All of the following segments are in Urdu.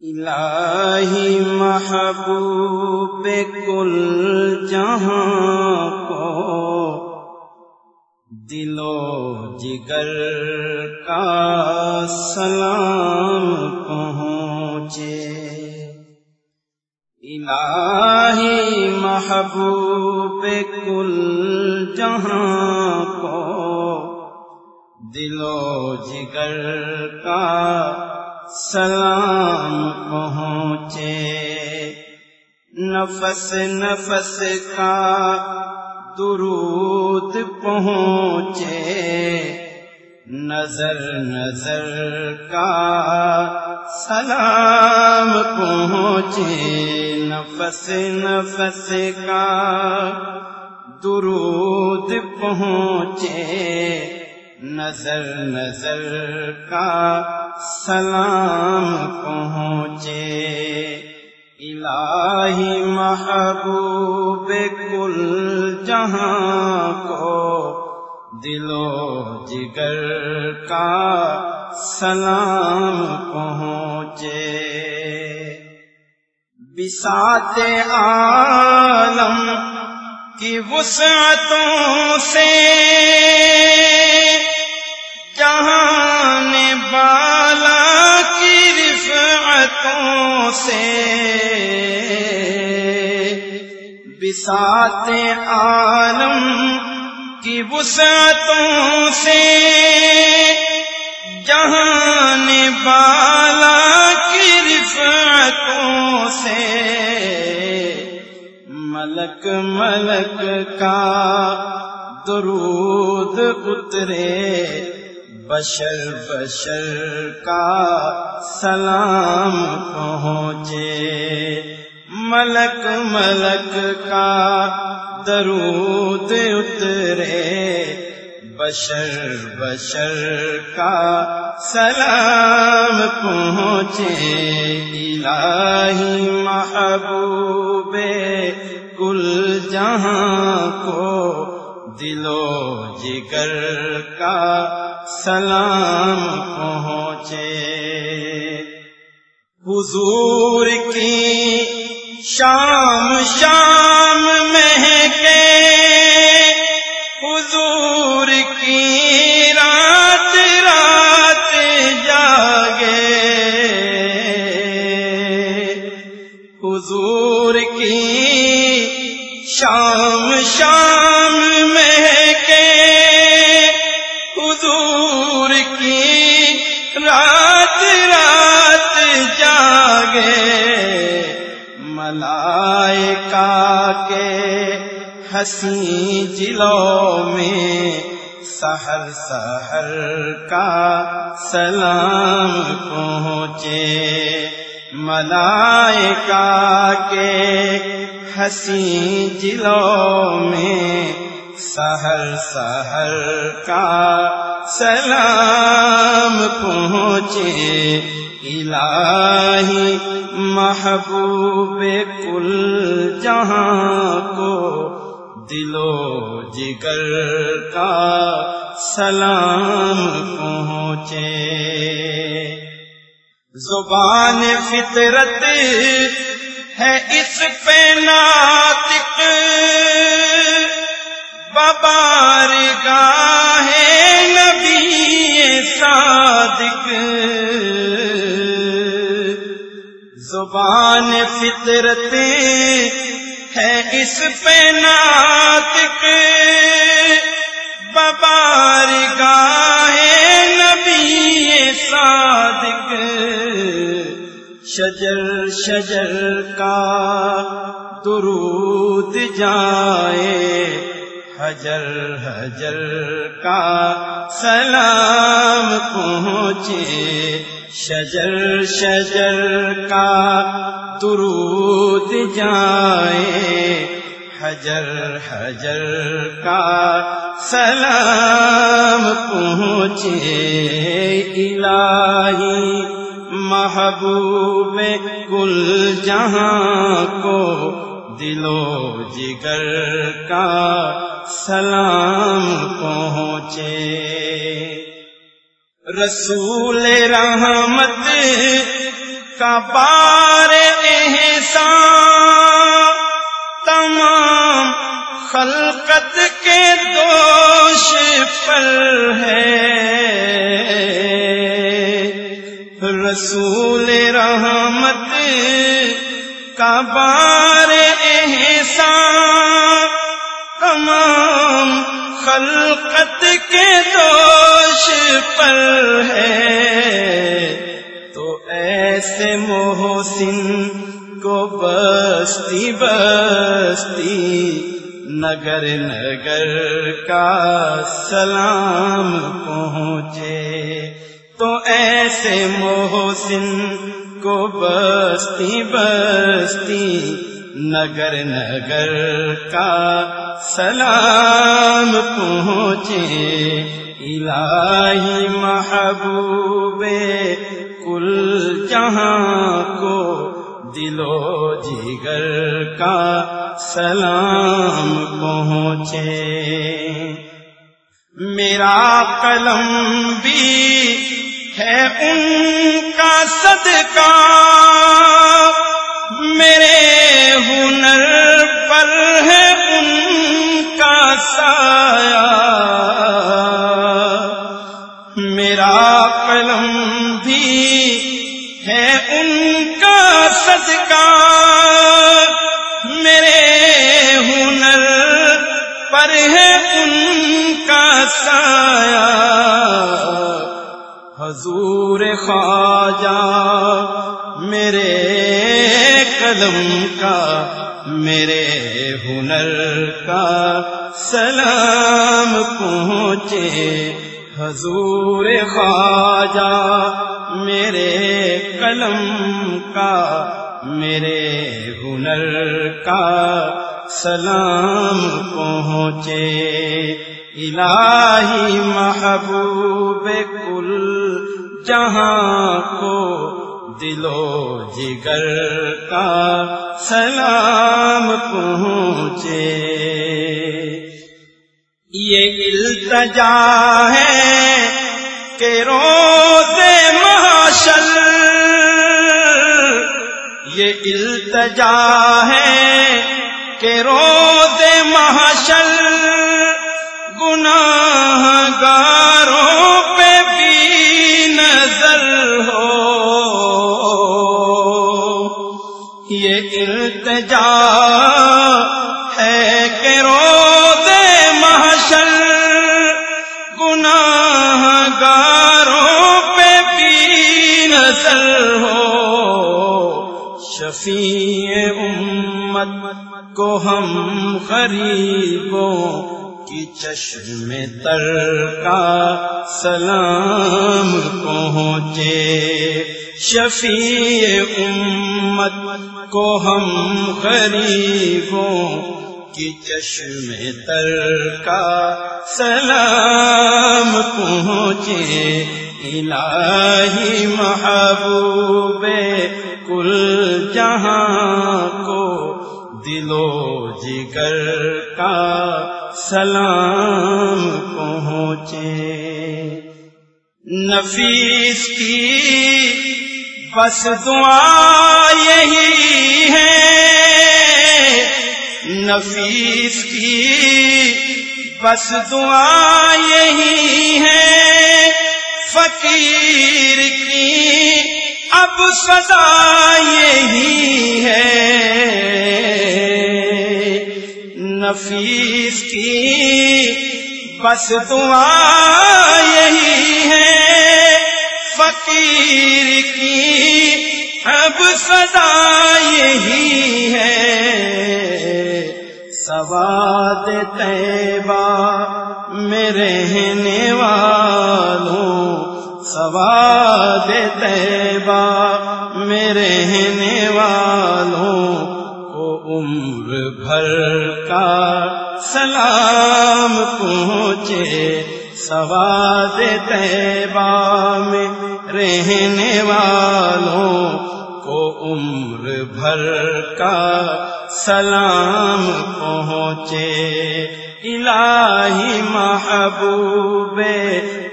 الہی محبوب کل جہاں کو دل و جگر کا سلام پہنچے۔ الہی محبوب کل جہاں کو دل و جگر کا سلام پہنچے۔ نفس نفس کا درود پہنچے۔ نظر نظر کا سلام پہنچے۔ نفس نفس کا درود پہنچے۔ نظر نظر کا سلام پہنچے۔ الہی محبوب کل جہاں کو دل و جگر کا سلام پہنچے۔ بسات عالم کی وسعتوں سے جہان بالا سے بسات عالم کی وسعتوں سے جہان بالا کی رفعتوں سے ملک ملک کا درود اترے بشر بشر کا سلام پہنچے۔ ملک ملک کا درود اترے۔ بشر بشر کا سلام پہنچے۔ الہی محبوب کل جہاں کو دلو جگر کا سلام پہنچے۔ حضور کی شام شام مہکے۔ حضور کی رات رات جاگے ملائکہ کے ہنسی جلو میں سہر سہر کا سلام پہنچے ملائکہ کے ہنسی جلو میں سہر سہر کا سلام پہنچے الہی محبوب کل جہاں کو دلو جگر کا سلام پہنچے۔ زبان فطرت ہے اس پہ ناطق۔ ببار گاہ صادق زبان فطرت ہے اس پہ ناطق ببار گاہ نبی صادق شجر شجر کا درود جائے حجر حجر کا سلام پہنچے۔ شجر شجر کا درود جائے۔ حجر حجر کا سلام پہنچے۔ الہی محبوب کل جہاں کو دلو جگر کا سلام پہنچے۔ رسول رحمت کا بار احسان، تمام خلقت کے دوش پر ہے۔ رسول رحمت کا بار احسان تمام خلقت کے دوش پر ہے۔ تو ایسے محسن کو بستی بستی نگر نگر کا سلام پہنچے۔ تو ایسے محسن کو بستی بستی نگر نگر کا سلام پہنچے الہی محبوب کل جہاں کو دلو جگر کا سلام پہنچے۔ میرا قلم بھی ہے ان کا صدقہ۔ پر ہے ان کا سایہ۔ حضور خواجہ، میرے قدم کا، میرے ہنر کا سلام پہنچے۔ حضور خواجہ، میرے قلم کا، میرے ہنر کا سلام پہنچے۔ الہی محبوب کل جہاں کو دلو جگر کا سلام پہنچے۔ یہ التجا ہے کہ روز محشر یہ التجا ہے کہ روز محشر گناہ گاروں پہ بھی نظر ہو۔ یہ التجا ہے کہ روز محشر گناہ گاروں پہ بھی نظر ہو۔ شفیع امت کو ہم غریبوں کی چشم تر کا سلام پہنچے۔ شفیع امت کو ہم غریبوں کی چشم تر کا سلام پہنچے۔ الہی محبوب کل جہاں کو دلو جگر کا سلام پہنچے۔ نفیس کی بس دعا یہی ہے۔ نفیس کی بس دعا یہی ہے۔ فقیر اب سزا یہی ہے۔ نفیس کی بس دعا یہی ہے۔ فقیر کی اب سزا یہی ہے۔ سواد طیبہ میں رہنے والوں، سواد طیبہ رہنے والوں کو عمر بھر کا سلام پہنچے، سواد طیبہ میں رہنے والوں کو عمر بھر کا سلام پہنچے۔ الہی محبوب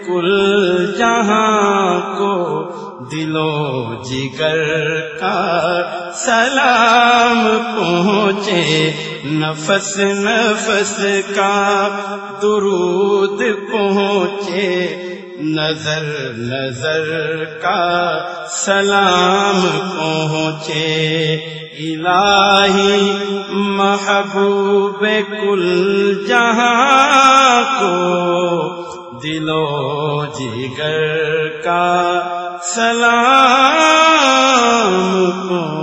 کل جہاں کو دلو جگر کا سلام پہنچے، نفس نفس کا درود پہنچے، نظر نظر کا سلام پہنچے۔ الہی محبوب کل جہاں کو دلو جگر کا سلام کو